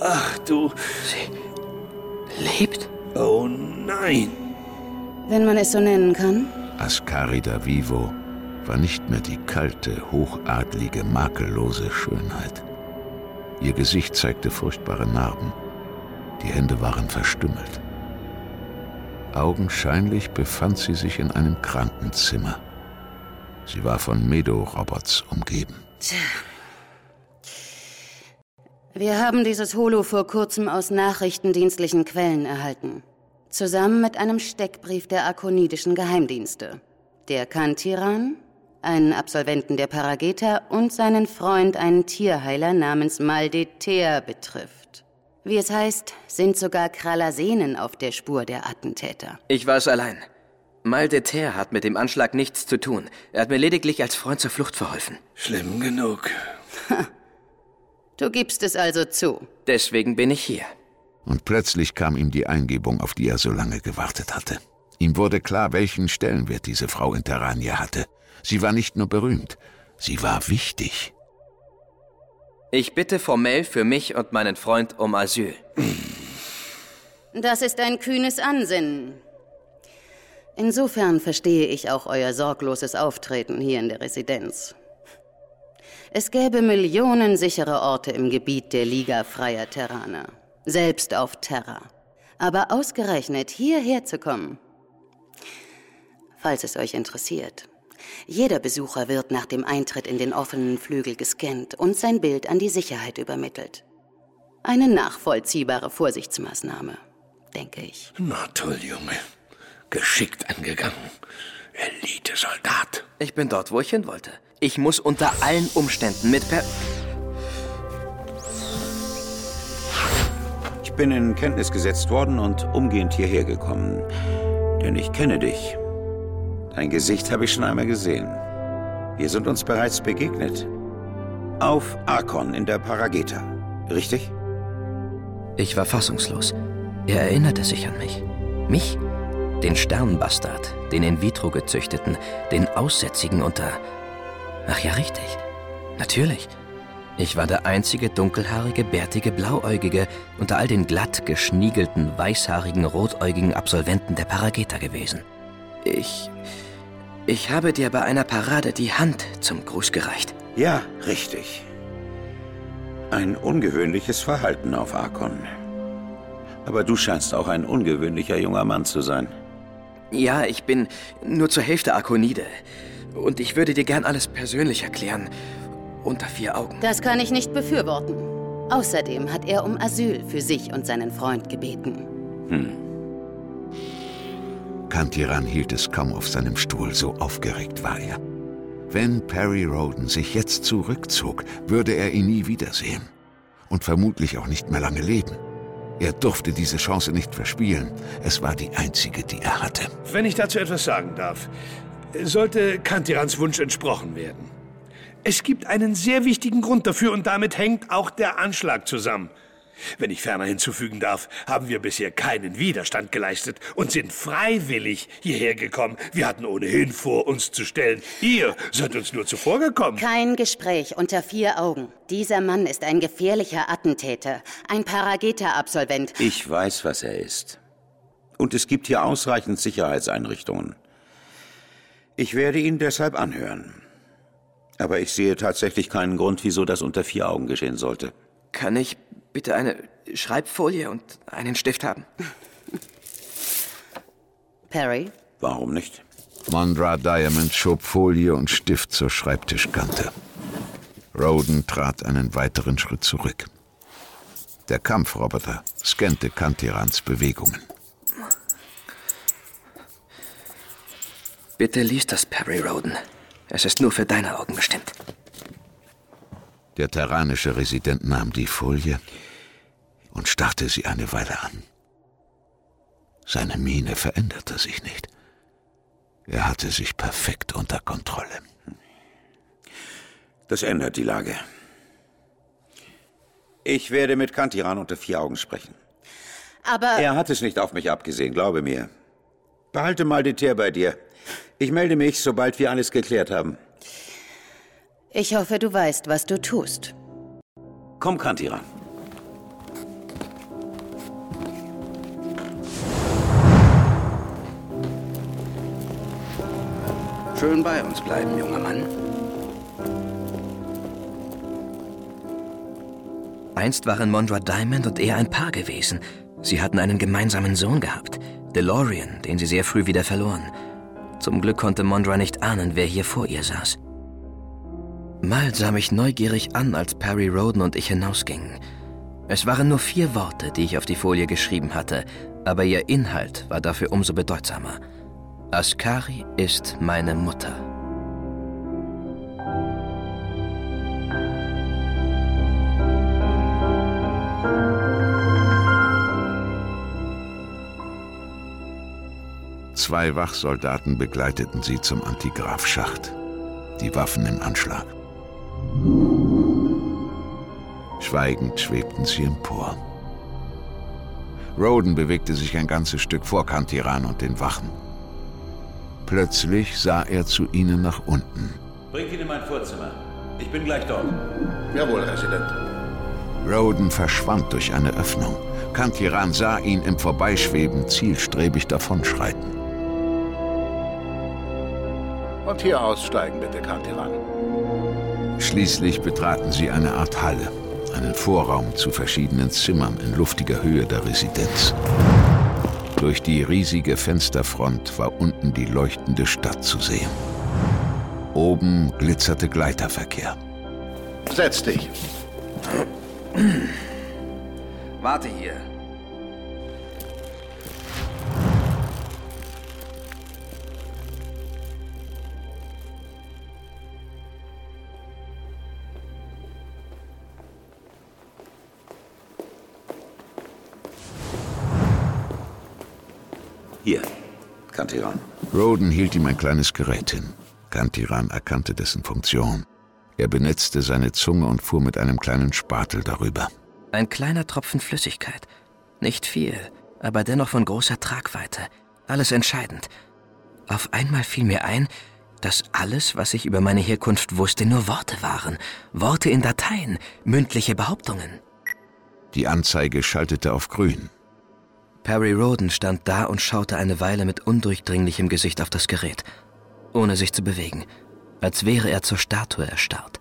Speaker 4: Ach du.
Speaker 3: Sie lebt?
Speaker 4: Oh nein.
Speaker 19: Wenn man es so nennen kann.
Speaker 2: Ascari da Vivo war nicht mehr die kalte, hochadlige, makellose Schönheit. Ihr Gesicht zeigte furchtbare Narben. Die Hände waren verstümmelt. Augenscheinlich befand sie sich in einem Krankenzimmer. Sie war von Medo-Robots umgeben.
Speaker 19: Tja. Wir haben dieses Holo vor kurzem aus nachrichtendienstlichen Quellen erhalten. Zusammen mit einem Steckbrief der akonidischen Geheimdienste. Der Kantiran, einen Absolventen der Parageta und seinen Freund, einen Tierheiler namens Maldeter, betrifft. Wie es heißt, sind sogar Kralasenen auf der Spur der Attentäter.
Speaker 3: Ich war es allein. Maldeter hat mit dem Anschlag nichts zu tun. Er hat mir lediglich als Freund zur Flucht verholfen.
Speaker 4: Schlimm genug.
Speaker 19: Du gibst es also zu.
Speaker 3: Deswegen bin ich hier.
Speaker 2: Und plötzlich kam ihm die Eingebung, auf die er so lange gewartet hatte. Ihm wurde klar, welchen Stellenwert diese Frau in Terrania hatte. Sie war nicht nur berühmt, sie war wichtig.
Speaker 3: Ich bitte formell für mich und meinen Freund um Asyl.
Speaker 19: Das ist ein kühnes Ansinnen. Insofern verstehe ich auch euer sorgloses Auftreten hier in der Residenz. Es gäbe Millionen sichere Orte im Gebiet der Liga freier Terraner, selbst auf Terra. Aber ausgerechnet hierher zu kommen, falls es euch interessiert. Jeder Besucher wird nach dem Eintritt in den offenen Flügel gescannt und sein Bild an die Sicherheit übermittelt. Eine nachvollziehbare Vorsichtsmaßnahme, denke ich.
Speaker 4: Na toll, Junge. Geschickt angegangen. Elite-Soldat.
Speaker 3: Ich bin dort, wo ich hin wollte. Ich muss unter allen Umständen mit per...
Speaker 14: Ich bin in Kenntnis gesetzt worden und umgehend hierher gekommen. Denn ich kenne dich. Dein Gesicht habe ich schon einmal gesehen. Wir sind uns bereits begegnet. Auf Arkon in der Parageta. Richtig?
Speaker 3: Ich war fassungslos. Er erinnerte sich an mich. Mich? Den Sternbastard, den in vitro gezüchteten, den Aussätzigen unter. Ach ja, richtig. Natürlich. Ich war der einzige dunkelhaarige, bärtige, blauäugige unter all den glatt geschniegelten, weißhaarigen, rotäugigen Absolventen der Parageta gewesen. Ich. Ich habe dir bei einer Parade die Hand zum Gruß gereicht.
Speaker 14: Ja, richtig. Ein ungewöhnliches Verhalten auf Arkon. Aber du scheinst auch ein ungewöhnlicher junger Mann zu sein.
Speaker 3: Ja, ich bin nur zur Hälfte Arkonide. Und ich würde dir gern alles persönlich erklären. Unter vier Augen.
Speaker 19: Das kann ich nicht befürworten. Außerdem hat er um Asyl für sich und seinen Freund gebeten. Hm.
Speaker 2: Kantiran hielt es kaum auf seinem Stuhl, so aufgeregt war er. Wenn Perry Roden sich jetzt zurückzog, würde er ihn nie wiedersehen. Und vermutlich auch nicht mehr lange leben. Er durfte diese Chance nicht verspielen. Es war die einzige, die er hatte.
Speaker 4: Wenn ich dazu etwas sagen darf, sollte Kantirans Wunsch entsprochen werden. Es gibt einen sehr wichtigen Grund dafür und damit hängt auch der Anschlag zusammen. Wenn ich ferner hinzufügen darf, haben wir bisher keinen Widerstand geleistet und sind freiwillig hierher gekommen. Wir hatten ohnehin vor, uns zu stellen. Ihr seid uns nur zuvorgekommen.
Speaker 19: Kein Gespräch unter vier Augen. Dieser Mann ist ein gefährlicher Attentäter, ein Parageta-Absolvent.
Speaker 14: Ich weiß, was er ist. Und es gibt hier ausreichend Sicherheitseinrichtungen. Ich werde ihn deshalb anhören. Aber ich sehe tatsächlich keinen Grund, wieso das unter vier Augen geschehen sollte.
Speaker 3: Kann ich bitte eine Schreibfolie und einen Stift haben?
Speaker 19: Perry?
Speaker 14: Warum nicht?
Speaker 2: Mondra Diamond schob Folie und Stift zur Schreibtischkante. Roden trat einen weiteren Schritt zurück. Der Kampfroboter scannte Kantirans Bewegungen.
Speaker 3: Bitte lies das, Perry Roden. Es ist nur für deine Augen bestimmt.
Speaker 2: Der terranische Resident nahm die Folie und starrte sie eine Weile an. Seine Miene veränderte sich nicht. Er hatte sich perfekt unter Kontrolle.
Speaker 14: Das ändert die Lage. Ich werde mit Kantiran unter vier Augen sprechen.
Speaker 19: Aber.
Speaker 14: Er hat es nicht auf mich abgesehen, glaube mir. Behalte mal die Teer bei dir. Ich melde mich, sobald wir alles geklärt haben.
Speaker 19: Ich hoffe, du weißt, was du tust.
Speaker 14: Komm, Kantiran.
Speaker 3: Schön bei uns bleiben, junger Mann. Einst waren Mondra Diamond und er ein Paar gewesen. Sie hatten einen gemeinsamen Sohn gehabt, DeLorean, den sie sehr früh wieder verloren. Zum Glück konnte Mondra nicht ahnen, wer hier vor ihr saß. Mal sah mich neugierig an, als Perry Roden und ich hinausgingen. Es waren nur vier Worte, die ich auf die Folie geschrieben hatte, aber ihr Inhalt war dafür umso bedeutsamer. Askari ist meine Mutter.
Speaker 2: Zwei Wachsoldaten begleiteten sie zum Antigrafschacht. Die Waffen im Anschlag. Schweigend schwebten sie empor. Roden bewegte sich ein ganzes Stück vor Kantiran und den Wachen. Plötzlich sah er zu ihnen nach unten.
Speaker 14: Bringt ihn in mein Vorzimmer. Ich bin gleich dort.
Speaker 6: Jawohl, Resident.
Speaker 2: Roden verschwand durch eine Öffnung. Kantiran sah ihn im Vorbeischweben zielstrebig davonschreiten.
Speaker 6: Und hier aussteigen, bitte, Kantiran.
Speaker 2: Schließlich betraten sie eine Art Halle, einen Vorraum zu verschiedenen Zimmern in luftiger Höhe der Residenz. Durch die riesige Fensterfront war unten die leuchtende Stadt zu sehen. Oben glitzerte Gleiterverkehr.
Speaker 6: Setz dich.
Speaker 3: Warte hier.
Speaker 2: Roden hielt ihm ein kleines Gerät hin. Kantiran erkannte dessen Funktion. Er benetzte seine Zunge und fuhr mit einem kleinen Spatel darüber.
Speaker 3: Ein kleiner Tropfen Flüssigkeit. Nicht viel, aber dennoch von großer Tragweite. Alles entscheidend. Auf einmal fiel mir ein, dass alles, was ich über meine Herkunft wusste, nur Worte waren. Worte in Dateien, mündliche Behauptungen.
Speaker 2: Die Anzeige schaltete auf grün.
Speaker 3: Perry Roden stand da und schaute eine Weile mit undurchdringlichem Gesicht auf das Gerät, ohne sich zu bewegen, als wäre er zur Statue erstarrt.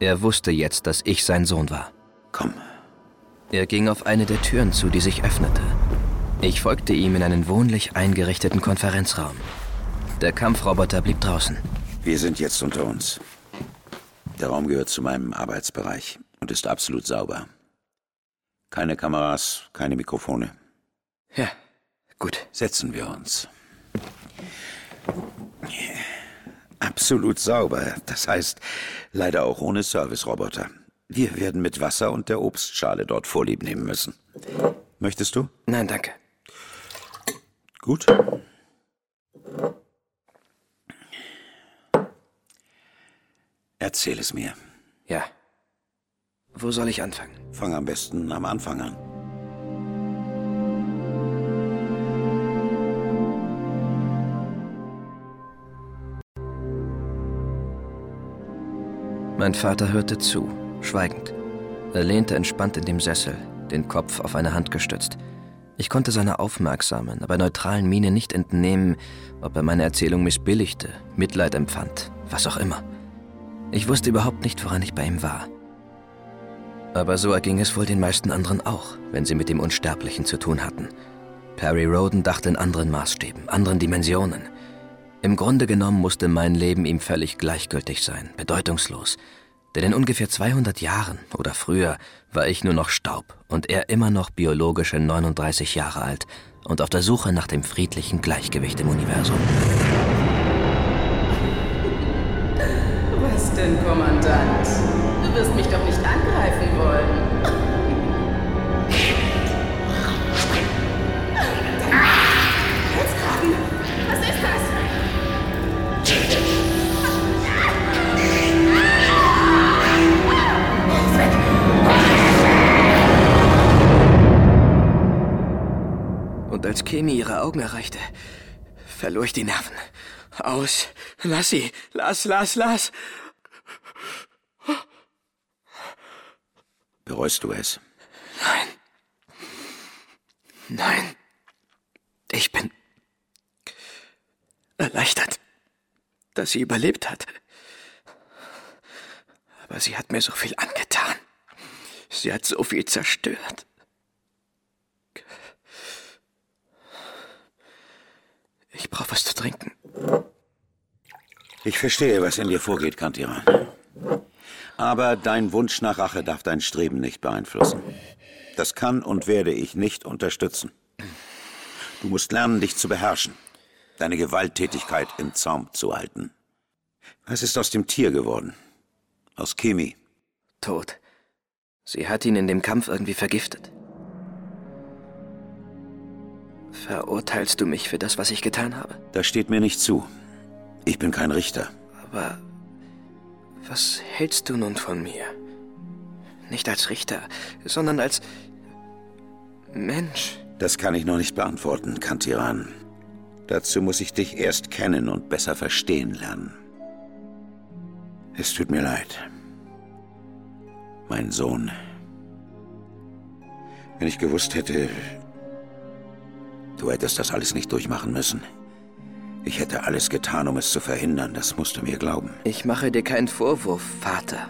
Speaker 3: Er wusste jetzt, dass ich sein Sohn war.
Speaker 14: Komm.
Speaker 3: Er ging auf eine der Türen zu, die sich öffnete. Ich folgte ihm in einen wohnlich eingerichteten Konferenzraum. Der Kampfroboter blieb draußen.
Speaker 14: Wir sind jetzt unter uns. Der Raum gehört zu meinem Arbeitsbereich und ist absolut sauber. Keine Kameras, keine Mikrofone.
Speaker 3: Ja, gut.
Speaker 14: Setzen wir uns. Absolut sauber. Das heißt, leider auch ohne Service-Roboter. Wir werden mit Wasser und der Obstschale dort Vorlieb nehmen müssen. Möchtest du?
Speaker 3: Nein, danke.
Speaker 14: Gut. Erzähl es mir.
Speaker 3: Ja. Wo soll ich anfangen?
Speaker 14: Fang am besten am Anfang an.
Speaker 3: Mein Vater hörte zu, schweigend. Er lehnte entspannt in dem Sessel, den Kopf auf eine Hand gestützt. Ich konnte seiner aufmerksamen, aber neutralen Miene nicht entnehmen, ob er meine Erzählung missbilligte, Mitleid empfand, was auch immer. Ich wusste überhaupt nicht, woran ich bei ihm war. Aber so erging es wohl den meisten anderen auch, wenn sie mit dem Unsterblichen zu tun hatten. Perry Roden dachte in anderen Maßstäben, anderen Dimensionen. Im Grunde genommen musste mein Leben ihm völlig gleichgültig sein, bedeutungslos. Denn in ungefähr 200 Jahren oder früher war ich nur noch Staub und er immer noch biologische 39 Jahre alt und auf der Suche nach dem friedlichen Gleichgewicht im Universum.
Speaker 20: Was denn, Kommandant? Du wirst mich doch nicht angreifen wollen.
Speaker 3: Als Kemi ihre Augen erreichte, verlor ich die Nerven. Aus. Lass sie. Lass, lass, lass.
Speaker 14: Bereust du es?
Speaker 3: Nein. Nein. Ich bin erleichtert, dass sie überlebt hat. Aber sie hat mir so viel angetan. Sie hat so viel zerstört. Ich brauche was zu trinken.
Speaker 14: Ich verstehe, was in dir vorgeht, Kantiran. Aber dein Wunsch nach Rache darf dein Streben nicht beeinflussen. Das kann und werde ich nicht unterstützen. Du musst lernen, dich zu beherrschen, deine Gewalttätigkeit im Zaum zu halten. Was ist aus dem Tier geworden? Aus Kimi?
Speaker 3: Tot. Sie hat ihn in dem Kampf irgendwie vergiftet. Verurteilst du mich für das, was ich getan habe?
Speaker 14: Das steht mir nicht zu. Ich bin kein Richter.
Speaker 3: Aber was hältst du nun von mir? Nicht als Richter, sondern als Mensch.
Speaker 14: Das kann ich noch nicht beantworten, Kantiran. Dazu muss ich dich erst kennen und besser verstehen lernen. Es tut mir leid. Mein Sohn. Wenn ich gewusst hätte, du hättest das alles nicht durchmachen müssen. Ich hätte alles getan, um es zu verhindern, das musst du mir glauben.
Speaker 3: Ich mache dir keinen Vorwurf, Vater.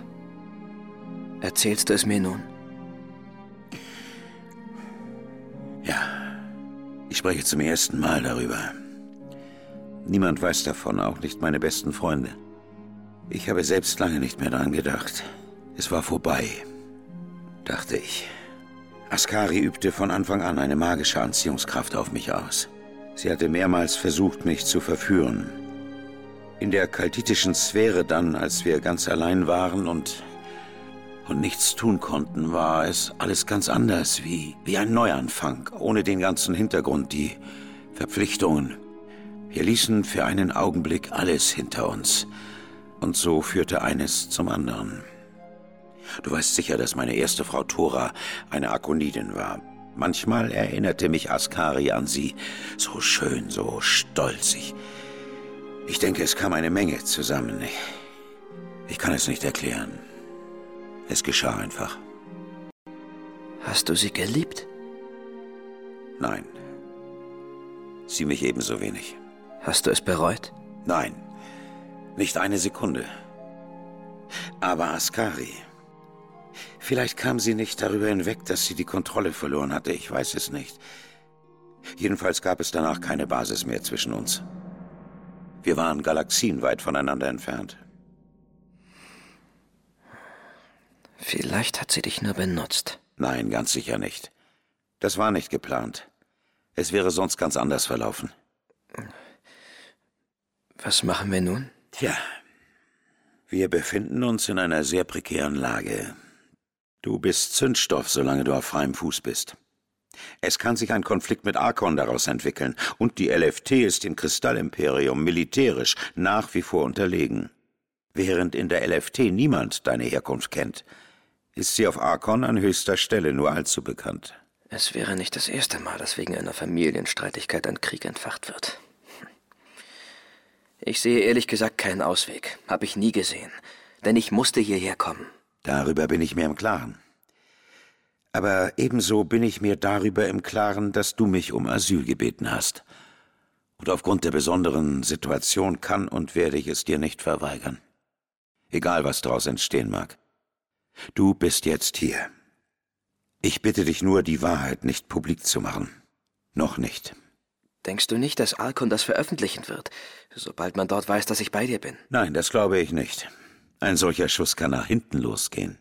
Speaker 3: Erzählst du es mir nun?
Speaker 14: Ja, ich spreche zum ersten Mal darüber. Niemand weiß davon, auch nicht meine besten Freunde. Ich habe selbst lange nicht mehr daran gedacht. Es war vorbei, dachte ich. Askari übte von Anfang an eine magische Anziehungskraft auf mich aus. Sie hatte mehrmals versucht, mich zu verführen. In der kaltitischen Sphäre dann, als wir ganz allein waren und, und nichts tun konnten, war es alles ganz anders, wie, wie ein Neuanfang, ohne den ganzen Hintergrund, die Verpflichtungen. Wir ließen für einen Augenblick alles hinter uns. Und so führte eines zum anderen. Du weißt sicher, dass meine erste Frau Thora eine Akonidin war. Manchmal erinnerte mich Askari an sie. So schön, so stolzig. Ich denke, es kam eine Menge zusammen. Ich, ich kann es nicht erklären. Es geschah einfach.
Speaker 3: Hast du sie geliebt?
Speaker 14: Nein. Sie mich ebenso wenig.
Speaker 3: Hast du es bereut?
Speaker 14: Nein. Nicht eine Sekunde. Aber Askari. Vielleicht kam sie nicht darüber hinweg, dass sie die Kontrolle verloren hatte. Ich weiß es nicht. Jedenfalls gab es danach keine Basis mehr zwischen uns. Wir waren galaxienweit voneinander entfernt.
Speaker 3: Vielleicht hat sie dich nur benutzt.
Speaker 14: Nein, ganz sicher nicht. Das war nicht geplant. Es wäre sonst ganz anders verlaufen.
Speaker 3: Was machen wir nun?
Speaker 14: Tja, wir befinden uns in einer sehr prekären Lage. Du bist Zündstoff, solange du auf freiem Fuß bist. Es kann sich ein Konflikt mit Arkon daraus entwickeln, und die LFT ist dem Kristallimperium militärisch nach wie vor unterlegen. Während in der LFT niemand deine Herkunft kennt, ist sie auf Arkon an höchster Stelle nur allzu bekannt.
Speaker 3: Es wäre nicht das erste Mal, dass wegen einer Familienstreitigkeit ein Krieg entfacht wird. Ich sehe ehrlich gesagt keinen Ausweg. Hab ich nie gesehen. Denn ich musste hierher kommen.
Speaker 14: Darüber bin ich mir im Klaren. Aber ebenso bin ich mir darüber im Klaren, dass du mich um Asyl gebeten hast. Und aufgrund der besonderen Situation kann und werde ich es dir nicht verweigern. Egal, was daraus entstehen mag. Du bist jetzt hier. Ich bitte dich nur, die Wahrheit nicht publik zu machen. Noch nicht.
Speaker 3: Denkst du nicht, dass Arkon das veröffentlichen wird, sobald man dort weiß, dass ich bei dir bin?
Speaker 14: Nein, das glaube ich nicht. Ein solcher Schuss kann nach hinten losgehen.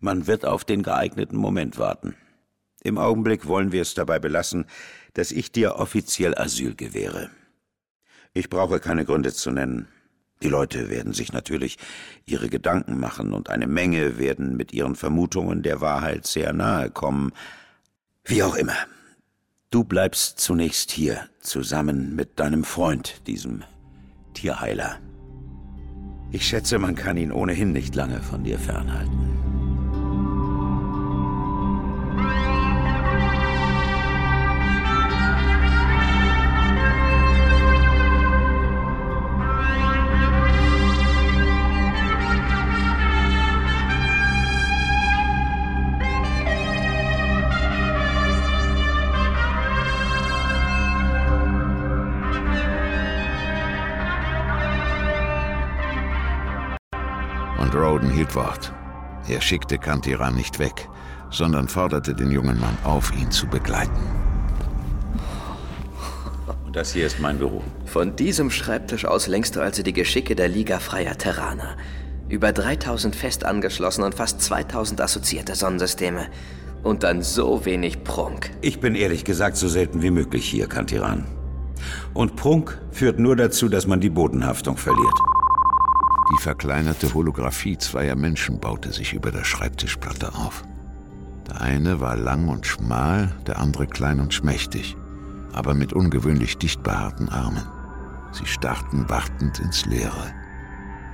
Speaker 14: Man wird auf den geeigneten Moment warten. Im Augenblick wollen wir es dabei belassen, dass ich dir offiziell Asyl gewähre. Ich brauche keine Gründe zu nennen. Die Leute werden sich natürlich ihre Gedanken machen und eine Menge werden mit ihren Vermutungen der Wahrheit sehr nahe kommen. Wie auch immer. Du bleibst zunächst hier, zusammen mit deinem Freund, diesem Tierheiler. Ich schätze, man kann ihn ohnehin nicht lange von dir fernhalten.
Speaker 2: Und Roden hielt Wort. Er schickte Kantiran nicht weg, sondern forderte den jungen Mann auf, ihn zu begleiten.
Speaker 14: Und das hier ist mein Büro.
Speaker 3: Von diesem Schreibtisch aus lenkst du also die Geschicke der Liga Freier Terraner. Über 3000 fest angeschlossene und fast 2000 assoziierte Sonnensysteme. Und dann so wenig Prunk.
Speaker 14: Ich bin ehrlich gesagt so selten wie möglich hier, Kantiran. Und Prunk führt nur dazu, dass man die Bodenhaftung verliert.
Speaker 2: Die verkleinerte Holographie zweier Menschen baute sich über der Schreibtischplatte auf. Der eine war lang und schmal, der andere klein und schmächtig, aber mit ungewöhnlich dicht behaarten Armen. Sie starrten wartend ins Leere.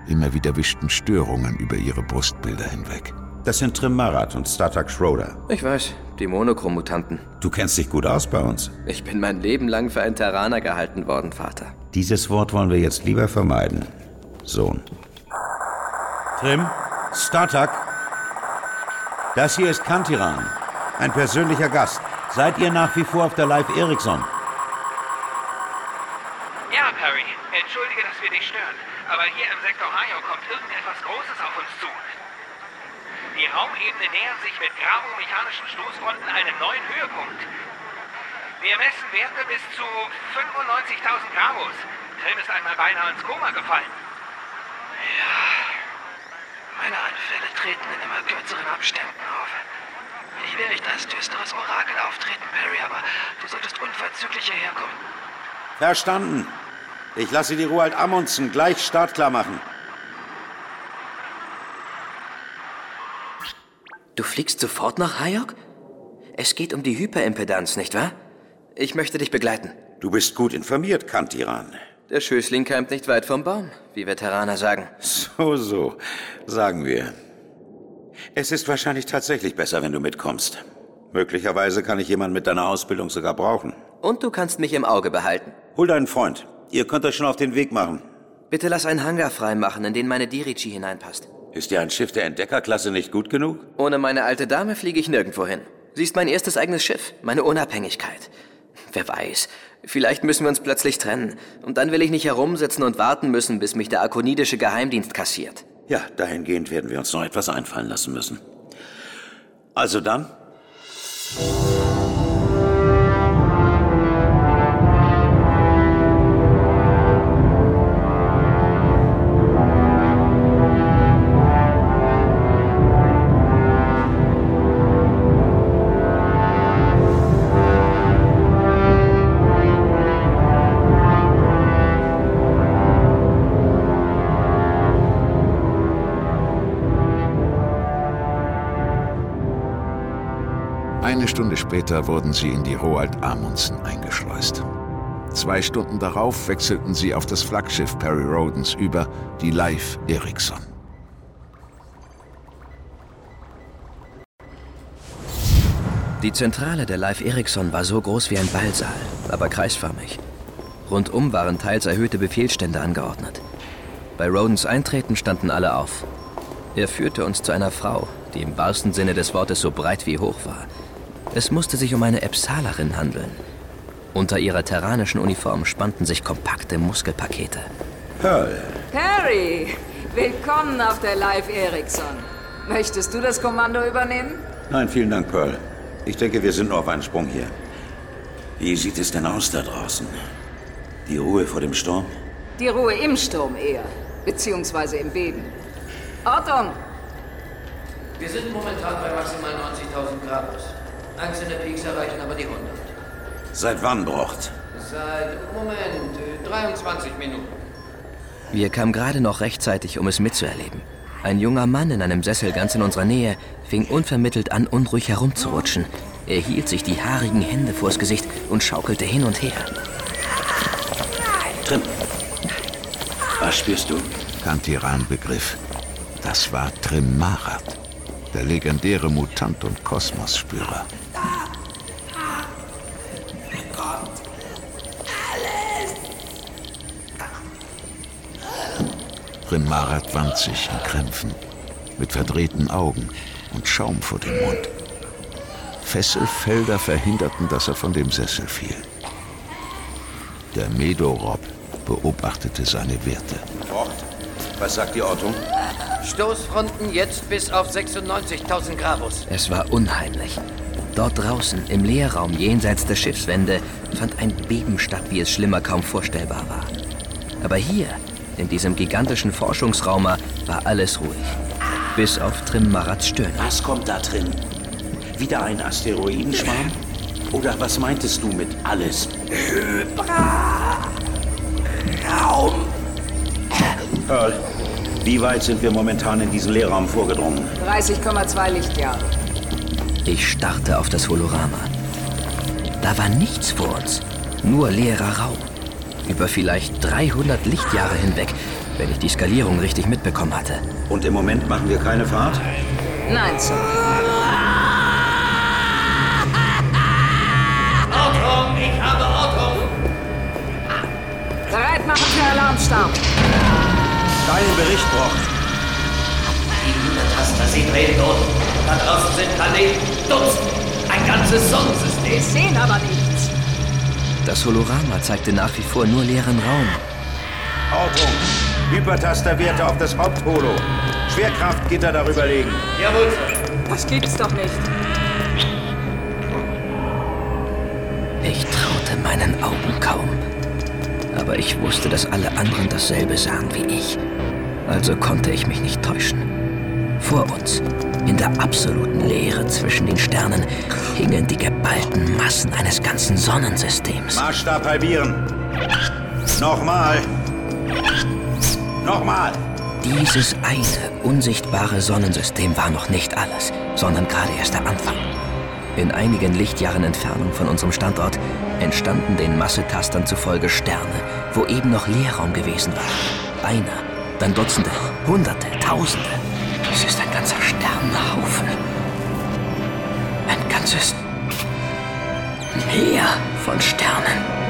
Speaker 2: Immer wieder wischten Störungen über ihre Brustbilder hinweg.
Speaker 14: Das sind Trim Marat und Startuck Schroeder.
Speaker 3: Ich weiß, die Monochrom-Mutanten.
Speaker 14: Du kennst dich gut aus bei uns.
Speaker 3: Ich bin mein Leben lang für einen Terraner gehalten worden, Vater.
Speaker 14: Dieses Wort wollen wir jetzt lieber vermeiden. Sohn. Trim, Startuck. Das hier ist Kantiran. Ein persönlicher Gast. Seid ihr nach wie vor auf der Live Ericsson?
Speaker 17: Ja, Perry. Entschuldige, dass wir dich stören. Aber hier im Sektor Ohio kommt irgendetwas Großes auf uns zu. Die Raumebene nähert sich mit gravomechanischen Stoßfronten einem neuen Höhepunkt. Wir messen Werte bis zu 95.000 Gravos. Trim ist einmal beinahe ins Koma gefallen. Ja, meine Anfälle treten in immer kürzeren Abständen auf. Ich will nicht als düsteres Orakel auftreten, Perry, aber du solltest unverzüglich hierher kommen.
Speaker 14: Verstanden. Ich lasse die Roald Amundsen gleich startklar machen.
Speaker 3: Du fliegst sofort nach Hayok? Es geht um die Hyperimpedanz, nicht wahr? Ich möchte dich begleiten.
Speaker 14: Du bist gut informiert, Kantiran.
Speaker 3: Der Schößling keimt nicht weit vom Baum, wie Veteraner sagen.
Speaker 14: So, so, sagen wir. Es ist wahrscheinlich tatsächlich besser, wenn du mitkommst. Möglicherweise kann ich jemanden mit deiner Ausbildung sogar brauchen.
Speaker 3: Und du kannst mich im Auge behalten.
Speaker 14: Hol deinen Freund. Ihr könnt euch schon auf den Weg machen.
Speaker 3: Bitte lass einen Hangar freimachen, in den meine Dirichi hineinpasst.
Speaker 14: Ist dir ein Schiff der Entdeckerklasse nicht gut genug?
Speaker 3: Ohne meine alte Dame fliege ich nirgendwo hin. Sie ist mein erstes eigenes Schiff, meine Unabhängigkeit. Wer weiß, vielleicht müssen wir uns plötzlich trennen. Und dann will ich nicht herumsitzen und warten müssen, bis mich der akonidische Geheimdienst kassiert.
Speaker 14: Ja, dahingehend werden wir uns noch etwas einfallen lassen müssen. Also dann?
Speaker 2: Eine Stunde später wurden sie in die Roald Amundsen eingeschleust. Zwei Stunden darauf wechselten sie auf das Flaggschiff Perry Rodens über, die Live Ericsson.
Speaker 3: Die Zentrale der Live Ericsson war so groß wie ein Ballsaal, aber kreisförmig. Rundum waren teils erhöhte Befehlsstände angeordnet. Bei Rodens Eintreten standen alle auf. Er führte uns zu einer Frau, die im wahrsten Sinne des Wortes so breit wie hoch war. Es musste sich um eine Epsalerin handeln. Unter ihrer terranischen Uniform spannten sich kompakte Muskelpakete.
Speaker 14: Pearl.
Speaker 20: Perry, willkommen auf der Live Ericsson. Möchtest du das Kommando übernehmen?
Speaker 14: Nein, vielen Dank, Pearl. Ich denke, wir sind nur auf einen Sprung hier. Wie sieht es denn aus da draußen? Die Ruhe vor dem Sturm?
Speaker 20: Die Ruhe im Sturm eher, beziehungsweise im Beben. Ortung!
Speaker 15: Wir sind momentan bei maximal 90.000 Grad. Einzelne Peaks erreichen aber die 100.
Speaker 14: Seit wann, Brocht?
Speaker 15: Seit, Moment, äh, 23 Minuten.
Speaker 3: Wir kamen gerade noch rechtzeitig, um es mitzuerleben. Ein junger Mann in einem Sessel ganz in unserer Nähe fing unvermittelt an, unruhig herumzurutschen. Er hielt sich die haarigen Hände vors Gesicht und schaukelte hin und her.
Speaker 14: Trim. Was spürst du?
Speaker 2: Kantiran begriff. Das war Trimmarat, der legendäre Mutant und Kosmosspürer. Trimmarat wand sich in Krämpfen, mit verdrehten Augen und Schaum vor dem Mund. Fesselfelder verhinderten, dass er von dem Sessel fiel. Der Medorob beobachtete seine Werte.
Speaker 14: Brocht, was sagt die Ortung?
Speaker 15: Stoßfronten jetzt bis auf 96.000 Gravus.
Speaker 3: Es war unheimlich. Dort draußen, im Leerraum jenseits der Schiffswände, fand ein Beben statt, wie es schlimmer kaum vorstellbar war. Aber hier, in diesem gigantischen Forschungsraumer, war alles ruhig. Bis auf Trimmarats Stöhnen.
Speaker 14: Was kommt da drin? Wieder ein Asteroidenschwarm? Oder was meintest du mit alles?
Speaker 20: Raum!
Speaker 14: Pearl, wie weit sind wir momentan in diesen Leerraum vorgedrungen?
Speaker 20: 30,2 Lichtjahre.
Speaker 3: Ich starrte auf das Holorama. Da war nichts vor uns, nur leerer Raum. Über vielleicht 300 Lichtjahre hinweg, wenn ich die Skalierung richtig mitbekommen hatte.
Speaker 14: Und im Moment machen wir keine Fahrt?
Speaker 20: Nein, Sir.
Speaker 15: Ortung, ich habe Ortung.
Speaker 20: Bereit machen für Alarmstart.
Speaker 14: Deinen Bericht, Brocht.
Speaker 15: Die Taster, sie drehen durch. Da draußen sind Planeten, Dutzend. Ein ganzes Sonnensystem.
Speaker 20: Wir sehen aber nichts.
Speaker 3: Das Holorama zeigte nach wie vor nur leeren Raum.
Speaker 14: Ortung. Hypertasterwerte auf das Hauptholo. Schwerkraftgitter darüber legen.
Speaker 15: Jawohl, Sir.
Speaker 20: Das gibt's doch nicht.
Speaker 3: Ich traute meinen Augen kaum. Aber ich wusste, dass alle anderen dasselbe sahen wie ich. Also konnte ich mich nicht täuschen. Vor uns, in der absoluten Leere zwischen den Sternen, hingen die geballten Massen eines ganzen Sonnensystems.
Speaker 14: Maßstab halbieren. Nochmal. Nochmal.
Speaker 3: Dieses eine unsichtbare Sonnensystem war noch nicht alles, sondern gerade erst der Anfang. In einigen Lichtjahren Entfernung von unserem Standort entstanden den Massetastern zufolge Sterne, wo eben noch Leerraum gewesen war. Einer, dann Dutzende, Hunderte, Tausende. Es ist ein ganzer Sternenhaufen. Ein ganzes Meer von Sternen.